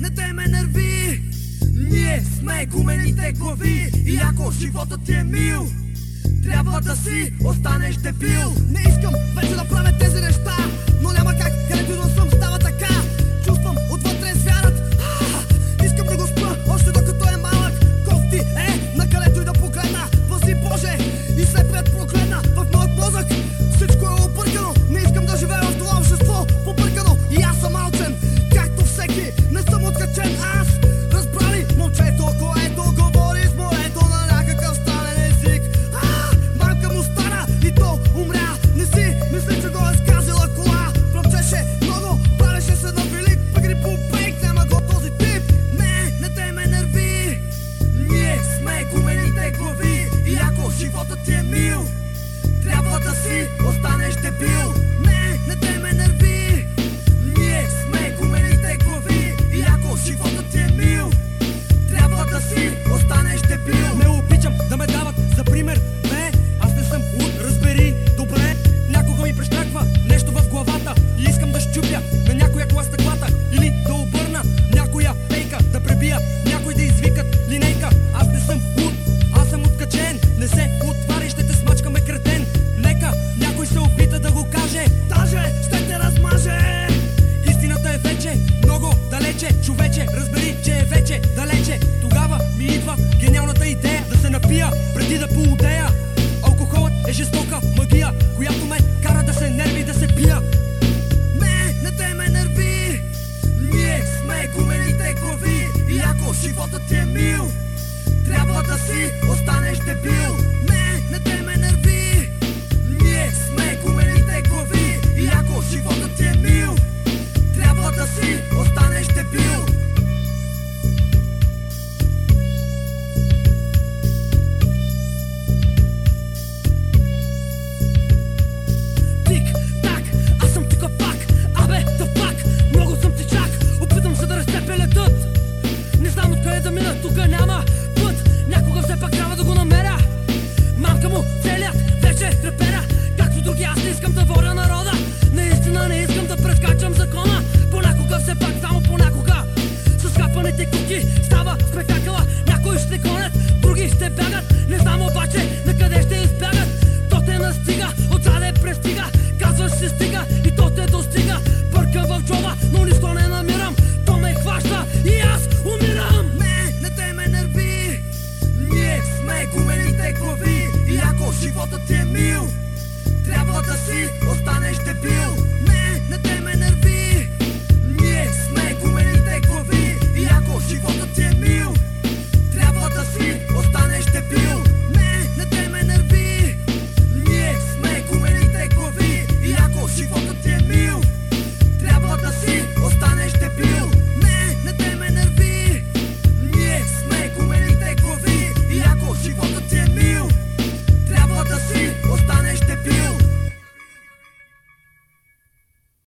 не те ме нерви. Ние сме гумените глави. И ако животът ти е мил Трябва да си останеш дебил. Не искам вече да правя тези неща Но няма как живота ти е мил. Трябва да си останеш дебил. Не, не те ме нерви. ти останеш дебил